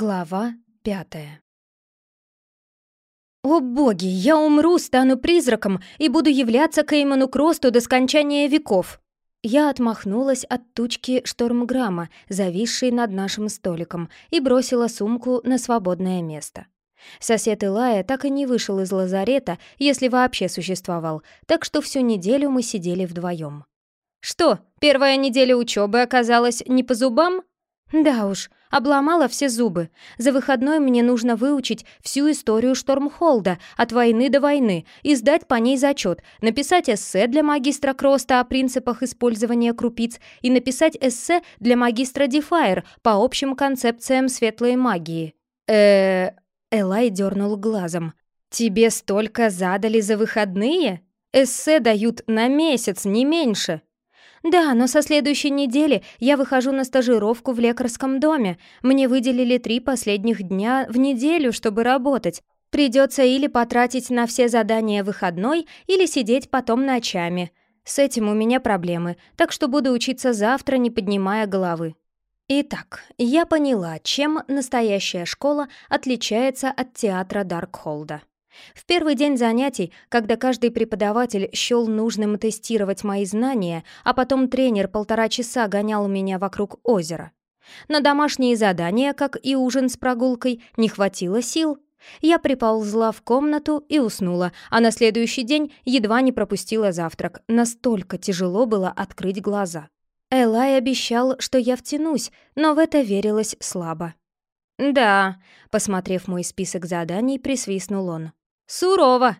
Глава пятая «О боги, я умру, стану призраком и буду являться к Эймону Кросту до скончания веков!» Я отмахнулась от тучки штормграмма, зависшей над нашим столиком, и бросила сумку на свободное место. Сосед Илая так и не вышел из лазарета, если вообще существовал, так что всю неделю мы сидели вдвоем. «Что, первая неделя учебы оказалась не по зубам?» «Да уж, обломала все зубы. За выходной мне нужно выучить всю историю Штормхолда от войны до войны и сдать по ней зачет, написать эссе для магистра Кроста о принципах использования крупиц и написать эссе для магистра Дефайр по общим концепциям светлой магии». э Элай дернул глазом. «Тебе столько задали за выходные? Эссе дают на месяц, не меньше!» «Да, но со следующей недели я выхожу на стажировку в лекарском доме. Мне выделили три последних дня в неделю, чтобы работать. Придется или потратить на все задания выходной, или сидеть потом ночами. С этим у меня проблемы, так что буду учиться завтра, не поднимая головы». Итак, я поняла, чем настоящая школа отличается от театра Даркхолда. В первый день занятий, когда каждый преподаватель счел нужным тестировать мои знания, а потом тренер полтора часа гонял меня вокруг озера. На домашние задания, как и ужин с прогулкой, не хватило сил. Я приползла в комнату и уснула, а на следующий день едва не пропустила завтрак. Настолько тяжело было открыть глаза. Элай обещал, что я втянусь, но в это верилось слабо. «Да», — посмотрев мой список заданий, присвистнул он. «Сурово!»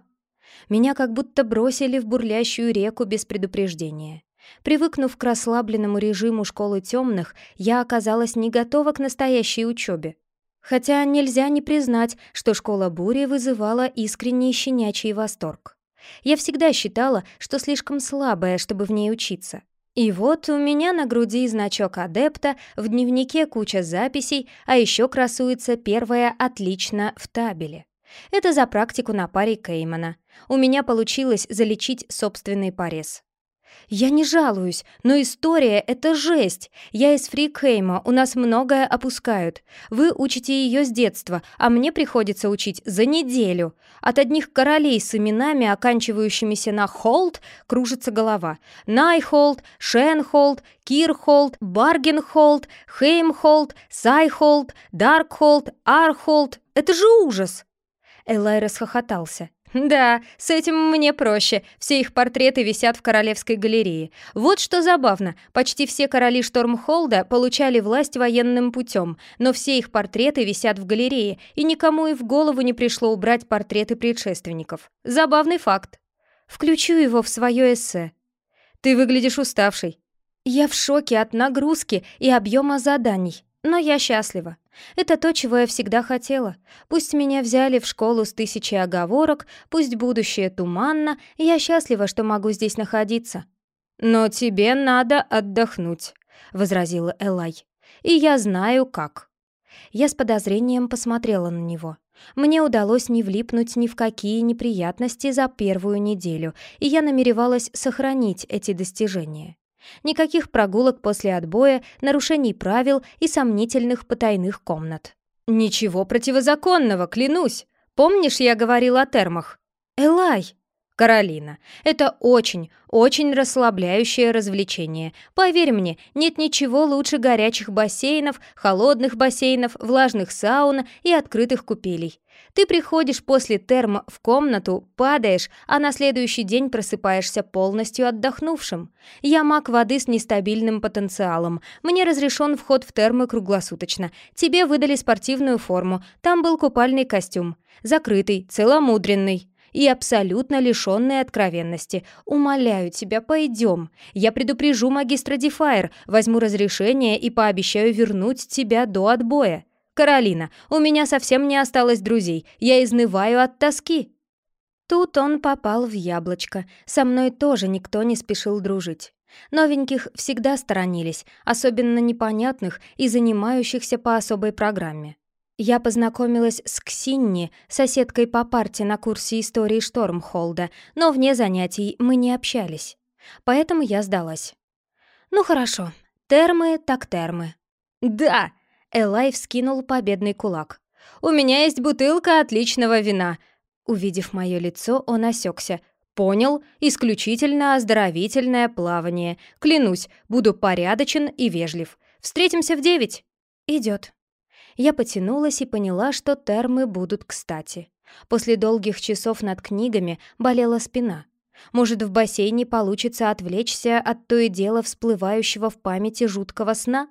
Меня как будто бросили в бурлящую реку без предупреждения. Привыкнув к расслабленному режиму школы темных, я оказалась не готова к настоящей учебе. Хотя нельзя не признать, что школа бури вызывала искренний щенячий восторг. Я всегда считала, что слишком слабая, чтобы в ней учиться. И вот у меня на груди значок адепта, в дневнике куча записей, а еще красуется первое «отлично» в табеле. Это за практику на паре Кеймана. У меня получилось залечить собственный порез. «Я не жалуюсь, но история — это жесть. Я из Фрикхейма, у нас многое опускают. Вы учите ее с детства, а мне приходится учить за неделю. От одних королей с именами, оканчивающимися на «холд», кружится голова. Найхолд, Шенхолд, Кирхолд, Баргенхолд, Хеймхолд, Сайхолд, Даркхолд, Архолд. Это же ужас!» Элай расхохотался. «Да, с этим мне проще. Все их портреты висят в Королевской галерее. Вот что забавно. Почти все короли Штормхолда получали власть военным путем, но все их портреты висят в галерее, и никому и в голову не пришло убрать портреты предшественников. Забавный факт. Включу его в свое эссе. Ты выглядишь уставшей. Я в шоке от нагрузки и объема заданий, но я счастлива. Это то, чего я всегда хотела. Пусть меня взяли в школу с тысячей оговорок, пусть будущее туманно, я счастлива, что могу здесь находиться. «Но тебе надо отдохнуть», — возразила Элай. «И я знаю, как». Я с подозрением посмотрела на него. Мне удалось не влипнуть ни в какие неприятности за первую неделю, и я намеревалась сохранить эти достижения. Никаких прогулок после отбоя, нарушений правил и сомнительных потайных комнат. «Ничего противозаконного, клянусь! Помнишь, я говорил о термах?» «Элай!» «Каролина, это очень, очень расслабляющее развлечение. Поверь мне, нет ничего лучше горячих бассейнов, холодных бассейнов, влажных саун и открытых купелей. Ты приходишь после терм в комнату, падаешь, а на следующий день просыпаешься полностью отдохнувшим. Я маг воды с нестабильным потенциалом. Мне разрешен вход в термы круглосуточно. Тебе выдали спортивную форму, там был купальный костюм. Закрытый, целомудренный и абсолютно лишенные откровенности. Умоляю тебя, пойдем. Я предупрежу магистра Дефайр, возьму разрешение и пообещаю вернуть тебя до отбоя. Каролина, у меня совсем не осталось друзей, я изнываю от тоски». Тут он попал в яблочко. Со мной тоже никто не спешил дружить. Новеньких всегда сторонились, особенно непонятных и занимающихся по особой программе. Я познакомилась с Ксинни, соседкой по парте на курсе истории Штормхолда, но вне занятий мы не общались. Поэтому я сдалась. Ну хорошо, термы так термы. Да! Элай вскинул победный кулак. «У меня есть бутылка отличного вина!» Увидев мое лицо, он осекся. «Понял, исключительно оздоровительное плавание. Клянусь, буду порядочен и вежлив. Встретимся в девять!» «Идет». Я потянулась и поняла, что термы будут кстати. После долгих часов над книгами болела спина. Может, в бассейне получится отвлечься от то и дело всплывающего в памяти жуткого сна?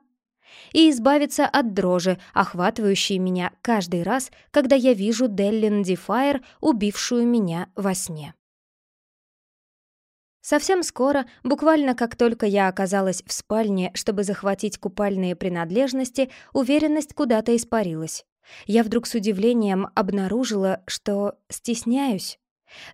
И избавиться от дрожи, охватывающей меня каждый раз, когда я вижу Деллин Дефайр, убившую меня во сне. Совсем скоро, буквально как только я оказалась в спальне, чтобы захватить купальные принадлежности, уверенность куда-то испарилась. Я вдруг с удивлением обнаружила, что стесняюсь.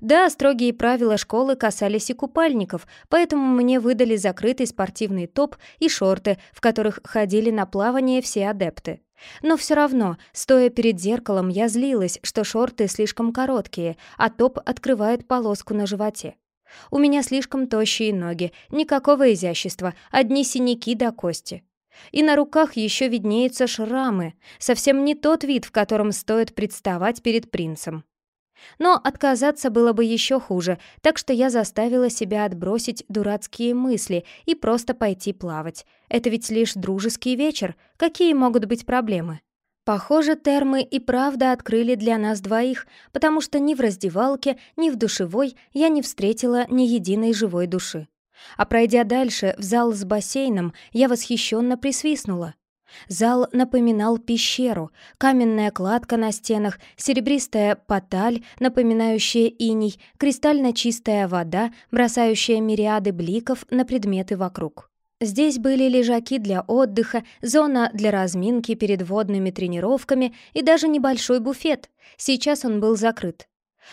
Да, строгие правила школы касались и купальников, поэтому мне выдали закрытый спортивный топ и шорты, в которых ходили на плавание все адепты. Но все равно, стоя перед зеркалом, я злилась, что шорты слишком короткие, а топ открывает полоску на животе. У меня слишком тощие ноги, никакого изящества, одни синяки до кости. И на руках еще виднеются шрамы, совсем не тот вид, в котором стоит представать перед принцем. Но отказаться было бы еще хуже, так что я заставила себя отбросить дурацкие мысли и просто пойти плавать. Это ведь лишь дружеский вечер, какие могут быть проблемы? Похоже, термы и правда открыли для нас двоих, потому что ни в раздевалке, ни в душевой я не встретила ни единой живой души. А пройдя дальше, в зал с бассейном, я восхищенно присвистнула. Зал напоминал пещеру, каменная кладка на стенах, серебристая поталь, напоминающая иней, кристально чистая вода, бросающая мириады бликов на предметы вокруг. Здесь были лежаки для отдыха, зона для разминки перед водными тренировками и даже небольшой буфет. Сейчас он был закрыт.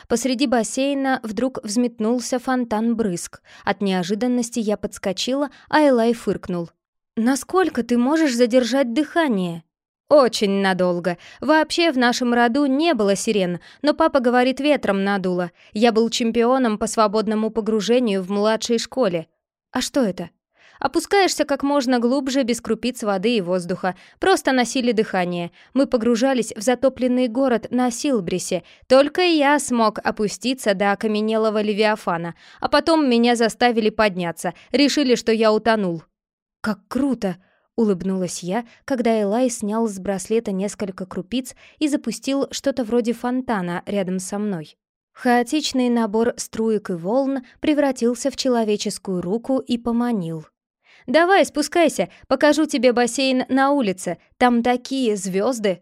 Посреди бассейна вдруг взметнулся фонтан брызг. От неожиданности я подскочила, а Элай фыркнул. «Насколько ты можешь задержать дыхание?» «Очень надолго. Вообще в нашем роду не было сирен, но папа говорит, ветром надуло. Я был чемпионом по свободному погружению в младшей школе». «А что это?» Опускаешься как можно глубже, без крупиц воды и воздуха. Просто носили дыхание. Мы погружались в затопленный город на Силбрисе. Только я смог опуститься до окаменелого Левиафана. А потом меня заставили подняться. Решили, что я утонул. «Как круто!» — улыбнулась я, когда Элай снял с браслета несколько крупиц и запустил что-то вроде фонтана рядом со мной. Хаотичный набор струек и волн превратился в человеческую руку и поманил. «Давай, спускайся, покажу тебе бассейн на улице, там такие звезды!»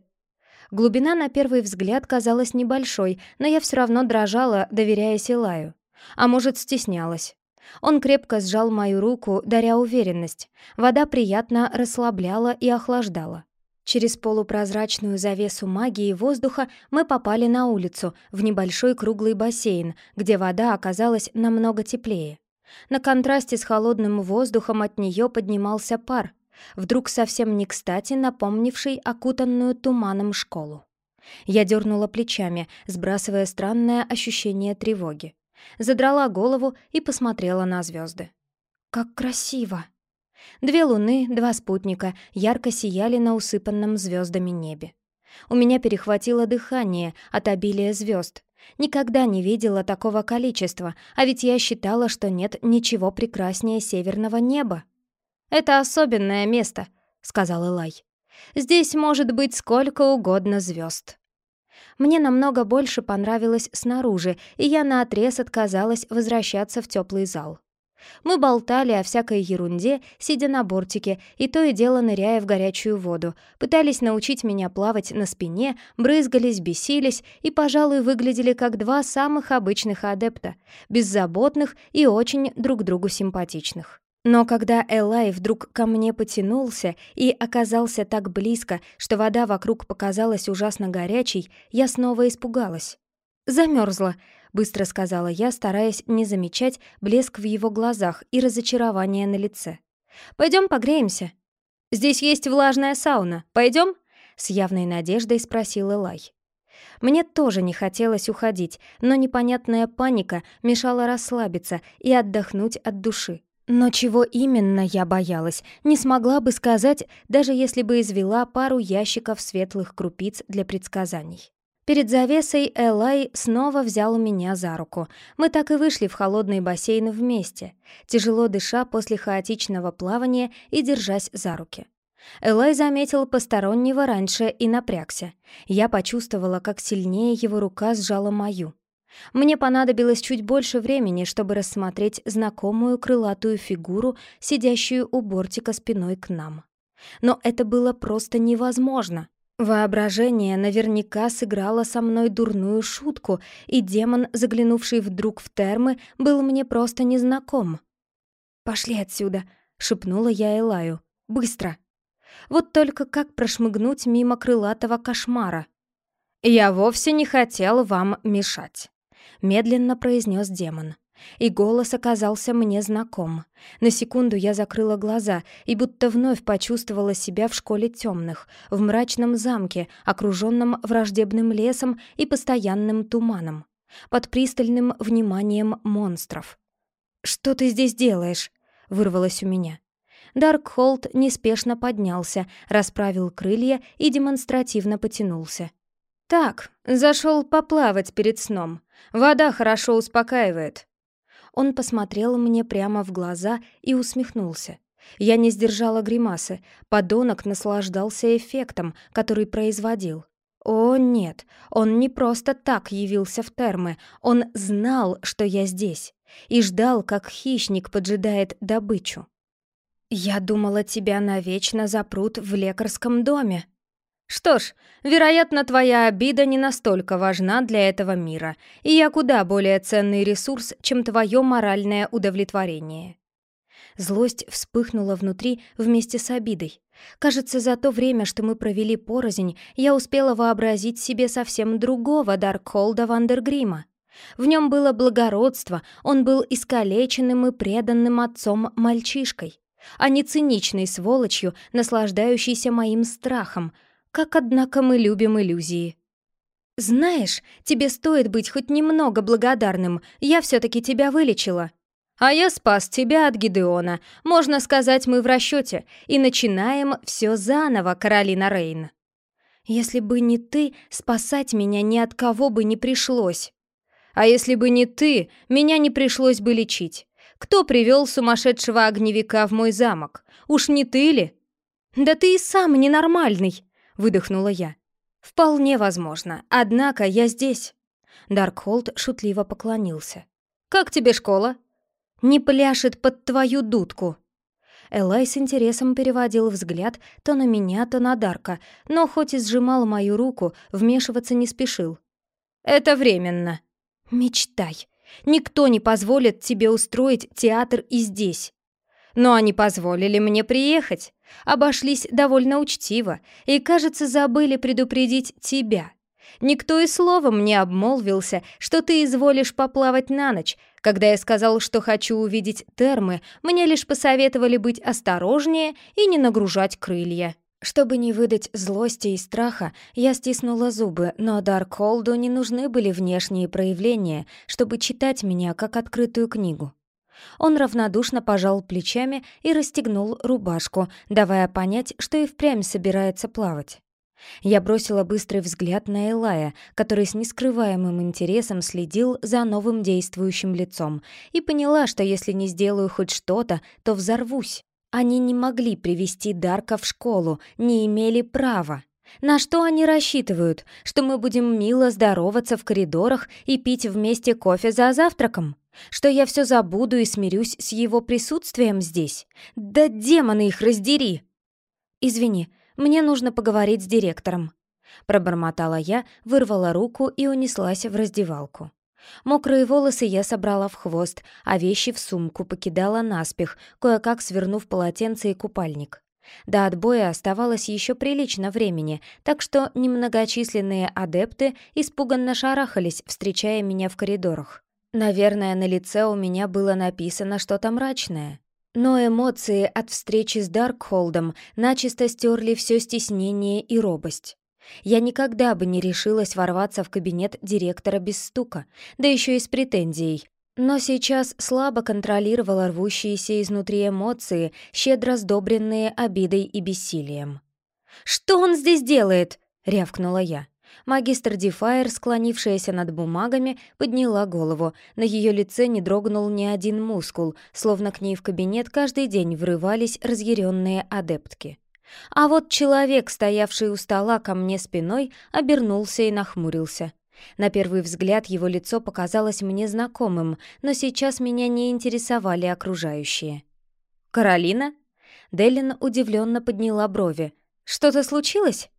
Глубина на первый взгляд казалась небольшой, но я все равно дрожала, доверяя Силаю. А может, стеснялась. Он крепко сжал мою руку, даря уверенность. Вода приятно расслабляла и охлаждала. Через полупрозрачную завесу магии воздуха мы попали на улицу, в небольшой круглый бассейн, где вода оказалась намного теплее. На контрасте с холодным воздухом от нее поднимался пар, вдруг совсем не кстати напомнивший окутанную туманом школу. Я дернула плечами, сбрасывая странное ощущение тревоги. Задрала голову и посмотрела на звезды. «Как красиво!» Две луны, два спутника ярко сияли на усыпанном звездами небе. У меня перехватило дыхание от обилия звезд, Никогда не видела такого количества, а ведь я считала, что нет ничего прекраснее северного неба. «Это особенное место», — сказал Элай. «Здесь может быть сколько угодно звезд». Мне намного больше понравилось снаружи, и я наотрез отказалась возвращаться в теплый зал. Мы болтали о всякой ерунде, сидя на бортике, и то и дело ныряя в горячую воду, пытались научить меня плавать на спине, брызгались, бесились и, пожалуй, выглядели как два самых обычных адепта, беззаботных и очень друг другу симпатичных. Но когда Элай вдруг ко мне потянулся и оказался так близко, что вода вокруг показалась ужасно горячей, я снова испугалась. Замерзла, — быстро сказала я, стараясь не замечать блеск в его глазах и разочарование на лице. «Пойдем погреемся». «Здесь есть влажная сауна. Пойдем?» — с явной надеждой спросил Элай. Мне тоже не хотелось уходить, но непонятная паника мешала расслабиться и отдохнуть от души. Но чего именно я боялась, не смогла бы сказать, даже если бы извела пару ящиков светлых крупиц для предсказаний. Перед завесой Элай снова взял меня за руку. Мы так и вышли в холодный бассейн вместе, тяжело дыша после хаотичного плавания и держась за руки. Элай заметил постороннего раньше и напрягся. Я почувствовала, как сильнее его рука сжала мою. Мне понадобилось чуть больше времени, чтобы рассмотреть знакомую крылатую фигуру, сидящую у бортика спиной к нам. Но это было просто невозможно. Воображение наверняка сыграло со мной дурную шутку, и демон, заглянувший вдруг в термы, был мне просто незнаком. «Пошли отсюда», — шепнула я Элаю. «Быстро!» Вот только как прошмыгнуть мимо крылатого кошмара? «Я вовсе не хотел вам мешать», — медленно произнес демон. И голос оказался мне знаком. На секунду я закрыла глаза и будто вновь почувствовала себя в школе темных, в мрачном замке, окруженном враждебным лесом и постоянным туманом, под пристальным вниманием монстров. «Что ты здесь делаешь?» — вырвалось у меня. Даркхолд неспешно поднялся, расправил крылья и демонстративно потянулся. «Так, зашел поплавать перед сном. Вода хорошо успокаивает». Он посмотрел мне прямо в глаза и усмехнулся. Я не сдержала гримасы. Подонок наслаждался эффектом, который производил. О, нет, он не просто так явился в термы. Он знал, что я здесь. И ждал, как хищник поджидает добычу. «Я думала, тебя навечно запрут в лекарском доме». «Что ж, вероятно, твоя обида не настолько важна для этого мира, и я куда более ценный ресурс, чем твое моральное удовлетворение». Злость вспыхнула внутри вместе с обидой. Кажется, за то время, что мы провели порознь, я успела вообразить себе совсем другого Даркхолда Вандергрима. В нем было благородство, он был искалеченным и преданным отцом мальчишкой а не циничной сволочью, наслаждающейся моим страхом. Как, однако, мы любим иллюзии. «Знаешь, тебе стоит быть хоть немного благодарным, я все-таки тебя вылечила». «А я спас тебя от Гидеона. Можно сказать, мы в расчете, и начинаем все заново, Каролина Рейн». «Если бы не ты, спасать меня ни от кого бы не пришлось». «А если бы не ты, меня не пришлось бы лечить. Кто привел сумасшедшего огневика в мой замок? Уж не ты ли?» «Да ты и сам ненормальный», — выдохнула я. «Вполне возможно. Однако я здесь». Даркхолд шутливо поклонился. «Как тебе школа?» «Не пляшет под твою дудку». Элай с интересом переводил взгляд то на меня, то на Дарка, но хоть и сжимал мою руку, вмешиваться не спешил. «Это временно». «Мечтай», Никто не позволит тебе устроить театр и здесь. Но они позволили мне приехать, обошлись довольно учтиво и, кажется, забыли предупредить тебя. Никто и словом не обмолвился, что ты изволишь поплавать на ночь. Когда я сказал, что хочу увидеть термы, мне лишь посоветовали быть осторожнее и не нагружать крылья. Чтобы не выдать злости и страха, я стиснула зубы, но Даркхолду не нужны были внешние проявления, чтобы читать меня как открытую книгу. Он равнодушно пожал плечами и расстегнул рубашку, давая понять, что и впрямь собирается плавать. Я бросила быстрый взгляд на Элая, который с нескрываемым интересом следил за новым действующим лицом, и поняла, что если не сделаю хоть что-то, то взорвусь. Они не могли привести Дарка в школу, не имели права. На что они рассчитывают? Что мы будем мило здороваться в коридорах и пить вместе кофе за завтраком? Что я все забуду и смирюсь с его присутствием здесь? Да демоны их раздери! Извини, мне нужно поговорить с директором. Пробормотала я, вырвала руку и унеслась в раздевалку. Мокрые волосы я собрала в хвост, а вещи в сумку покидала наспех, кое-как свернув полотенце и купальник. До отбоя оставалось еще прилично времени, так что немногочисленные адепты испуганно шарахались, встречая меня в коридорах. Наверное, на лице у меня было написано что-то мрачное. Но эмоции от встречи с Даркхолдом начисто стерли все стеснение и робость. Я никогда бы не решилась ворваться в кабинет директора без стука, да еще и с претензией. но сейчас слабо контролировала рвущиеся изнутри эмоции, щедро сдобренные обидой и бессилием. «Что он здесь делает?» — рявкнула я. Магистр Дефайр, склонившаяся над бумагами, подняла голову. На ее лице не дрогнул ни один мускул, словно к ней в кабинет каждый день врывались разъяренные адептки. А вот человек, стоявший у стола ко мне спиной, обернулся и нахмурился. На первый взгляд его лицо показалось мне знакомым, но сейчас меня не интересовали окружающие. «Каролина?» Деллин удивленно подняла брови. «Что-то случилось?»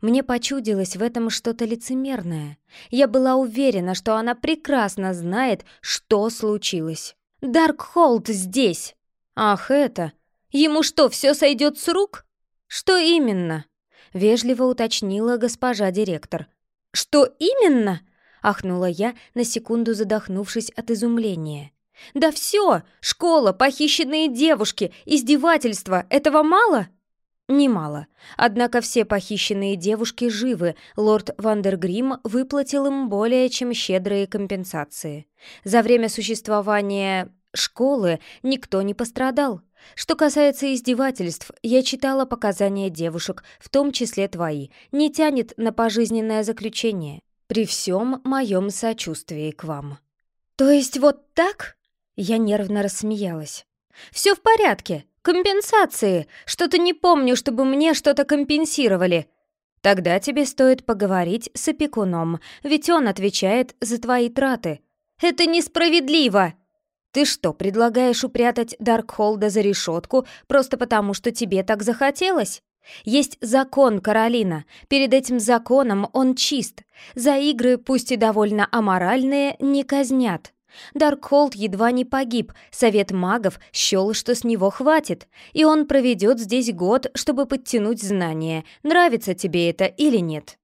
Мне почудилось в этом что-то лицемерное. Я была уверена, что она прекрасно знает, что случилось. «Даркхолд здесь!» «Ах, это! Ему что, все сойдет с рук?» «Что именно?» — вежливо уточнила госпожа директор. «Что именно?» — ахнула я, на секунду задохнувшись от изумления. «Да все! Школа, похищенные девушки, издевательства — этого мало?» Немало. Однако все похищенные девушки живы, лорд Вандергрим выплатил им более чем щедрые компенсации. За время существования школы никто не пострадал. Что касается издевательств, я читала показания девушек, в том числе твои, не тянет на пожизненное заключение. При всем моем сочувствии к вам. То есть вот так? Я нервно рассмеялась. Все в порядке. Компенсации. Что-то не помню, чтобы мне что-то компенсировали. Тогда тебе стоит поговорить с опекуном, ведь он отвечает за твои траты. Это несправедливо. Ты что, предлагаешь упрятать Даркхолда за решетку просто потому, что тебе так захотелось? Есть закон, Каролина. Перед этим законом он чист. За игры, пусть и довольно аморальные, не казнят. Даркхолд едва не погиб, совет магов счел, что с него хватит, и он проведет здесь год, чтобы подтянуть знания, нравится тебе это или нет.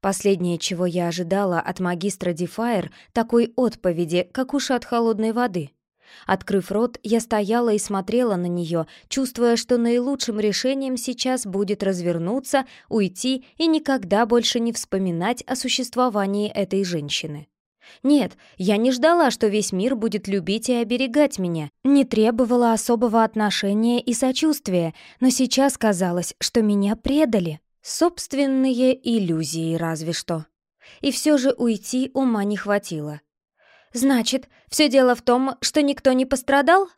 Последнее, чего я ожидала от магистра Дефайр, такой отповеди, как уши от холодной воды. Открыв рот, я стояла и смотрела на нее, чувствуя, что наилучшим решением сейчас будет развернуться, уйти и никогда больше не вспоминать о существовании этой женщины. Нет, я не ждала, что весь мир будет любить и оберегать меня, не требовала особого отношения и сочувствия, но сейчас казалось, что меня предали. Собственные иллюзии разве что. И все же уйти ума не хватило. Значит, все дело в том, что никто не пострадал?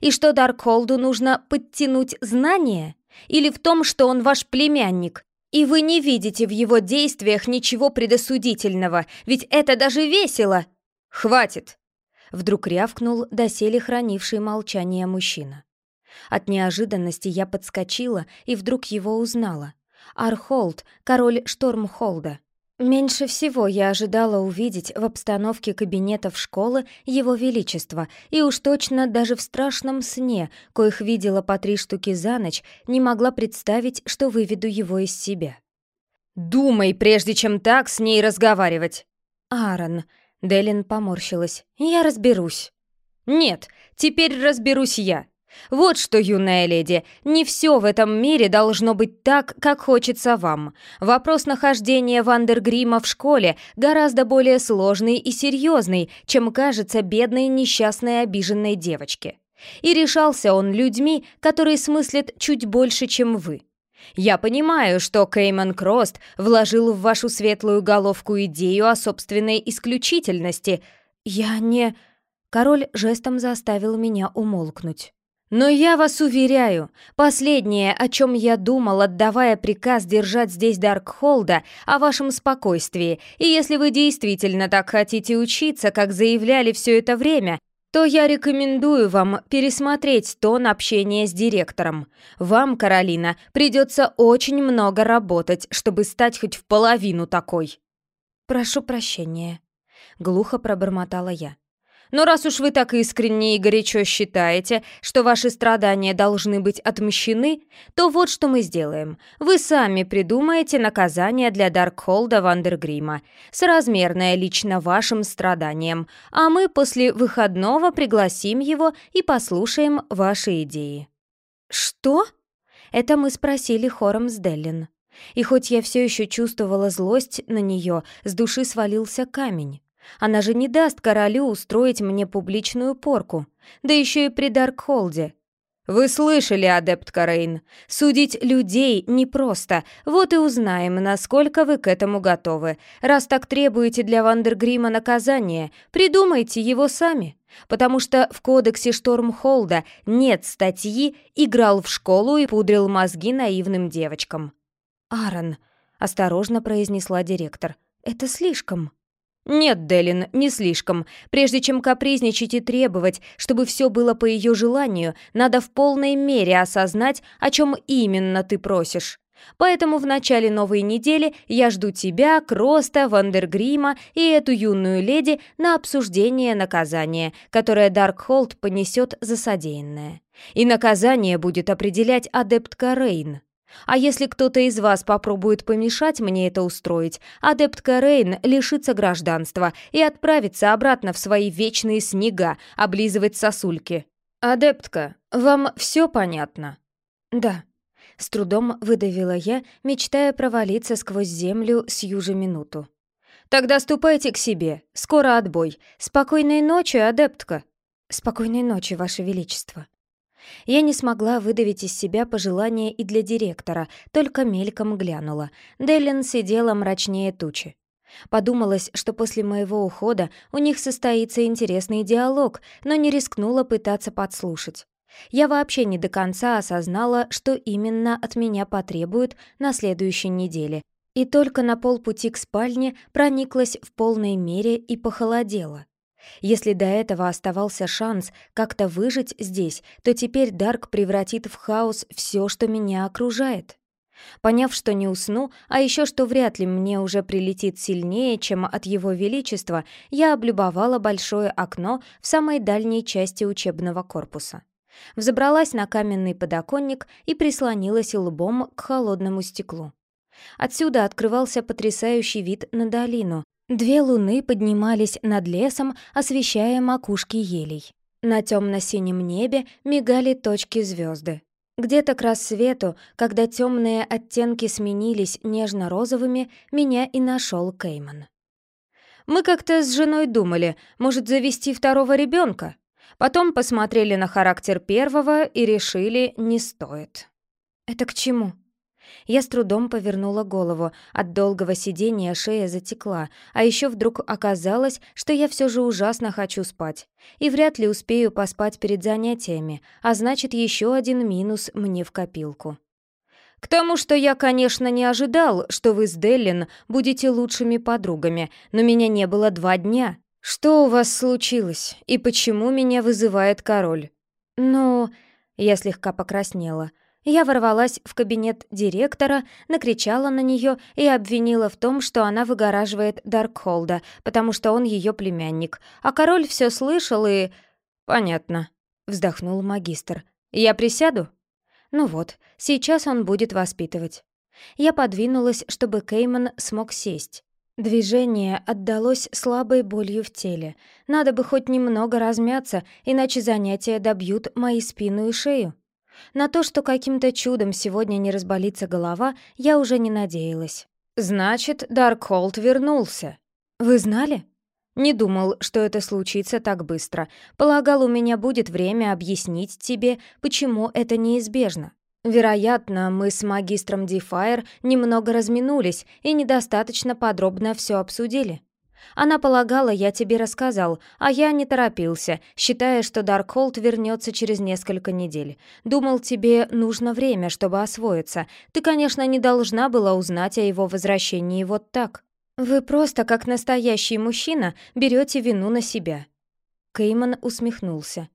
И что Даркхолду нужно подтянуть знания? Или в том, что он ваш племянник, и вы не видите в его действиях ничего предосудительного, ведь это даже весело. Хватит! Вдруг рявкнул доселе хранивший молчание мужчина. От неожиданности я подскочила и вдруг его узнала. Архолд, король Штормхолда. Меньше всего я ожидала увидеть в обстановке кабинетов школы Его Величество, и уж точно даже в страшном сне, коих видела по три штуки за ночь, не могла представить, что выведу его из себя. «Думай, прежде чем так с ней разговаривать!» «Аарон», — Делин поморщилась, — «я разберусь». «Нет, теперь разберусь я. Вот что, юная леди, не все в этом мире должно быть так, как хочется вам. Вопрос нахождения Вандергрима в школе гораздо более сложный и серьезный, чем кажется бедной несчастной обиженной девочке. И решался он людьми, которые смыслят чуть больше, чем вы. Я понимаю, что Кейман Крост вложил в вашу светлую головку идею о собственной исключительности. Я не... Король жестом заставил меня умолкнуть. Но я вас уверяю, последнее, о чем я думал, отдавая приказ держать здесь Даркхолда, о вашем спокойствии, и если вы действительно так хотите учиться, как заявляли все это время, то я рекомендую вам пересмотреть тон общения с директором. Вам, Каролина, придется очень много работать, чтобы стать хоть в половину такой. «Прошу прощения», — глухо пробормотала я. Но раз уж вы так искренне и горячо считаете, что ваши страдания должны быть отмщены, то вот что мы сделаем. Вы сами придумаете наказание для Даркхолда Вандергрима, соразмерное лично вашим страданиям, а мы после выходного пригласим его и послушаем ваши идеи». «Что?» Это мы спросили хором с Деллин. И хоть я все еще чувствовала злость на нее, с души свалился камень. Она же не даст королю устроить мне публичную порку, да еще и при Даркхолде. Вы слышали, адепт Карейн? Судить людей непросто. Вот и узнаем, насколько вы к этому готовы. Раз так требуете для Вандергрима наказания, придумайте его сами. Потому что в кодексе Штормхолда нет статьи «Играл в школу и пудрил мозги наивным девочкам». «Аарон», — осторожно произнесла директор, — «это слишком». «Нет, Делин, не слишком. Прежде чем капризничать и требовать, чтобы все было по ее желанию, надо в полной мере осознать, о чем именно ты просишь. Поэтому в начале новой недели я жду тебя, Кроста, Вандергрима и эту юную леди на обсуждение наказания, которое Даркхолд понесет за содеянное. И наказание будет определять адептка Рейн. А если кто-то из вас попробует помешать мне это устроить, адептка Рейн лишится гражданства и отправится обратно в свои вечные снега облизывать сосульки. Адептка, вам все понятно? Да. С трудом выдавила я, мечтая провалиться сквозь землю сию же минуту. «Тогда ступайте к себе. Скоро отбой. Спокойной ночи, адептка!» «Спокойной ночи, Ваше Величество!» Я не смогла выдавить из себя пожелания и для директора, только мельком глянула. Деллин сидела мрачнее тучи. Подумалось, что после моего ухода у них состоится интересный диалог, но не рискнула пытаться подслушать. Я вообще не до конца осознала, что именно от меня потребуют на следующей неделе, и только на полпути к спальне прониклась в полной мере и похолодела. Если до этого оставался шанс как-то выжить здесь, то теперь Дарк превратит в хаос все, что меня окружает. Поняв, что не усну, а еще что вряд ли мне уже прилетит сильнее, чем от его величества, я облюбовала большое окно в самой дальней части учебного корпуса. Взобралась на каменный подоконник и прислонилась лбом к холодному стеклу. Отсюда открывался потрясающий вид на долину, Две луны поднимались над лесом, освещая макушки елей. На темно-синем небе мигали точки звезды. Где-то к рассвету, когда темные оттенки сменились нежно-розовыми, меня и нашел Кейман. Мы как-то с женой думали, может завести второго ребенка. Потом посмотрели на характер первого и решили, не стоит. Это к чему? Я с трудом повернула голову. От долгого сидения шея затекла, а еще вдруг оказалось, что я все же ужасно хочу спать. И вряд ли успею поспать перед занятиями, а значит, еще один минус мне в копилку. К тому, что я, конечно, не ожидал, что вы с Деллин будете лучшими подругами, но меня не было два дня. Что у вас случилось, и почему меня вызывает король? Ну, я слегка покраснела. Я ворвалась в кабинет директора, накричала на нее и обвинила в том, что она выгораживает Даркхолда, потому что он ее племянник. А король все слышал и... «Понятно», — вздохнул магистр. «Я присяду?» «Ну вот, сейчас он будет воспитывать». Я подвинулась, чтобы Кейман смог сесть. Движение отдалось слабой болью в теле. Надо бы хоть немного размяться, иначе занятия добьют мои спину и шею. На то, что каким-то чудом сегодня не разболится голова, я уже не надеялась. «Значит, Даркхолд вернулся. Вы знали?» «Не думал, что это случится так быстро. Полагал, у меня будет время объяснить тебе, почему это неизбежно. Вероятно, мы с магистром Дефайр немного разминулись и недостаточно подробно все обсудили. Она полагала, я тебе рассказал, а я не торопился, считая, что Даркхолд вернется через несколько недель. Думал, тебе нужно время, чтобы освоиться. Ты, конечно, не должна была узнать о его возвращении вот так. Вы просто, как настоящий мужчина, берете вину на себя». Кейман усмехнулся.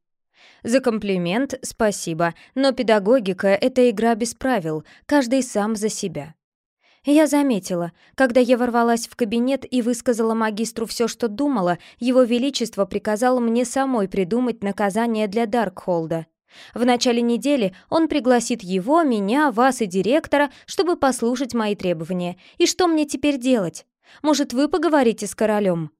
«За комплимент спасибо, но педагогика — это игра без правил, каждый сам за себя. Я заметила, когда я ворвалась в кабинет и высказала магистру все, что думала, его величество приказал мне самой придумать наказание для Даркхолда. В начале недели он пригласит его, меня, вас и директора, чтобы послушать мои требования. И что мне теперь делать? Может, вы поговорите с королем?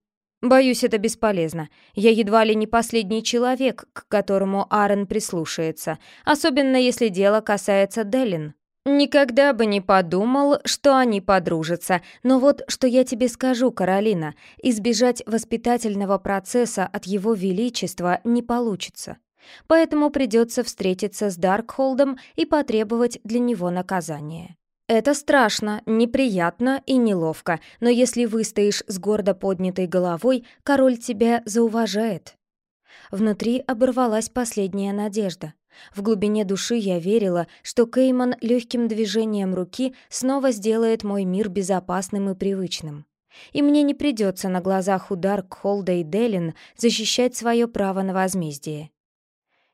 Боюсь, это бесполезно. Я едва ли не последний человек, к которому Аарон прислушается, особенно если дело касается Делин. Никогда бы не подумал, что они подружатся. Но вот что я тебе скажу, Каролина, избежать воспитательного процесса от его величества не получится. Поэтому придется встретиться с Даркхолдом и потребовать для него наказания. Это страшно, неприятно и неловко, но если выстоишь с гордо поднятой головой, король тебя зауважает. Внутри оборвалась последняя надежда. В глубине души я верила, что Кейман легким движением руки снова сделает мой мир безопасным и привычным. И мне не придется на глазах у Даркхолда и Делин защищать свое право на возмездие.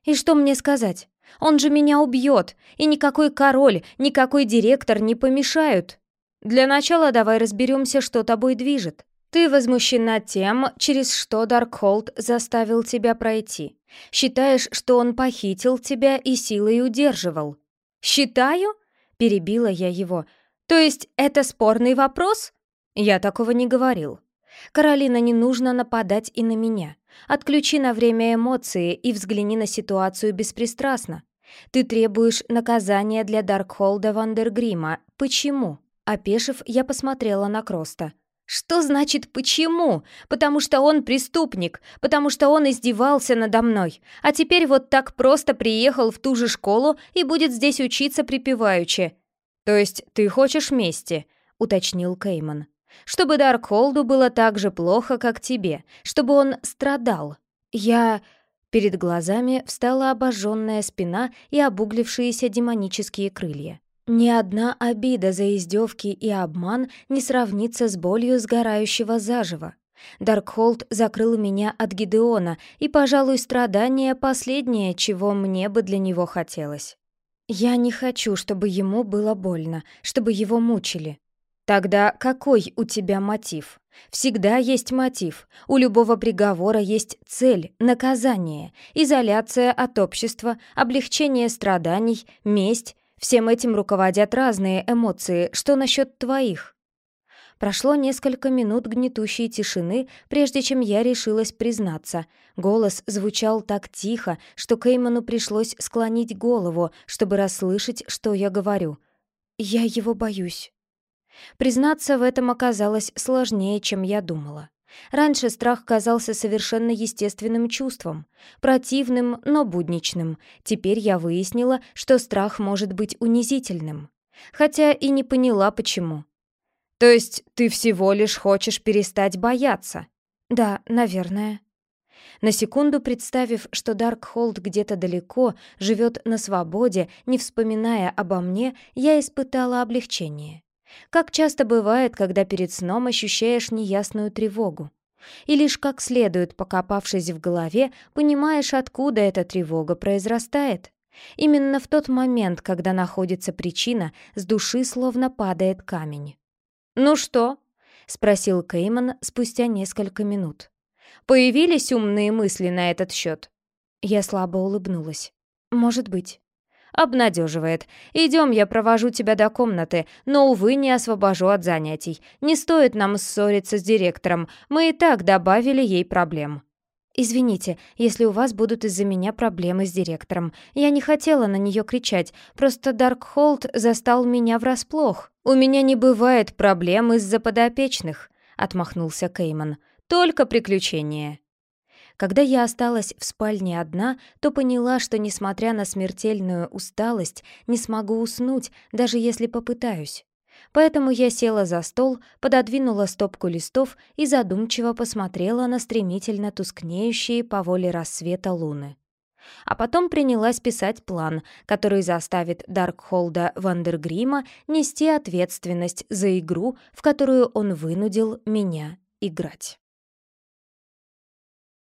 И что мне сказать? Он же меня убьет, и никакой король, никакой директор не помешают. Для начала давай разберемся, что тобой движет. Ты возмущена тем, через что Даркхолд заставил тебя пройти. Считаешь, что он похитил тебя и силой удерживал. «Считаю?» — перебила я его. «То есть это спорный вопрос?» Я такого не говорил. «Каролина, не нужно нападать и на меня. Отключи на время эмоции и взгляни на ситуацию беспристрастно. Ты требуешь наказания для Даркхолда Вандергрима. Почему?» Опешив, я посмотрела на Кроста. «Что значит «почему»? Потому что он преступник, потому что он издевался надо мной, а теперь вот так просто приехал в ту же школу и будет здесь учиться припеваючи». «То есть ты хочешь мести?» — уточнил Кейман чтобы Даркхолду было так же плохо, как тебе, чтобы он страдал. Я... Перед глазами встала обожженная спина и обуглившиеся демонические крылья. Ни одна обида за издевки и обман не сравнится с болью сгорающего заживо. Даркхолд закрыл меня от Гидеона, и, пожалуй, страдание — последнее, чего мне бы для него хотелось. Я не хочу, чтобы ему было больно, чтобы его мучили. Тогда какой у тебя мотив? Всегда есть мотив. У любого приговора есть цель, наказание, изоляция от общества, облегчение страданий, месть. Всем этим руководят разные эмоции. Что насчет твоих? Прошло несколько минут гнетущей тишины, прежде чем я решилась признаться. Голос звучал так тихо, что Кейману пришлось склонить голову, чтобы расслышать, что я говорю. «Я его боюсь». Признаться в этом оказалось сложнее, чем я думала. Раньше страх казался совершенно естественным чувством, противным, но будничным. Теперь я выяснила, что страх может быть унизительным. Хотя и не поняла, почему. «То есть ты всего лишь хочешь перестать бояться?» «Да, наверное». На секунду представив, что Даркхолд где-то далеко, живет на свободе, не вспоминая обо мне, я испытала облегчение. Как часто бывает, когда перед сном ощущаешь неясную тревогу. И лишь как следует покопавшись в голове, понимаешь, откуда эта тревога произрастает. Именно в тот момент, когда находится причина, с души словно падает камень. «Ну что?» — спросил Кейман спустя несколько минут. «Появились умные мысли на этот счет?» Я слабо улыбнулась. «Может быть». Обнадеживает. Идем, я провожу тебя до комнаты, но, увы, не освобожу от занятий. Не стоит нам ссориться с директором, мы и так добавили ей проблем». «Извините, если у вас будут из-за меня проблемы с директором. Я не хотела на нее кричать, просто Даркхолд застал меня врасплох. У меня не бывает проблем из-за подопечных», — отмахнулся Кейман. «Только приключения». Когда я осталась в спальне одна, то поняла, что, несмотря на смертельную усталость, не смогу уснуть, даже если попытаюсь. Поэтому я села за стол, пододвинула стопку листов и задумчиво посмотрела на стремительно тускнеющие по воле рассвета луны. А потом принялась писать план, который заставит Даркхолда Вандергрима нести ответственность за игру, в которую он вынудил меня играть.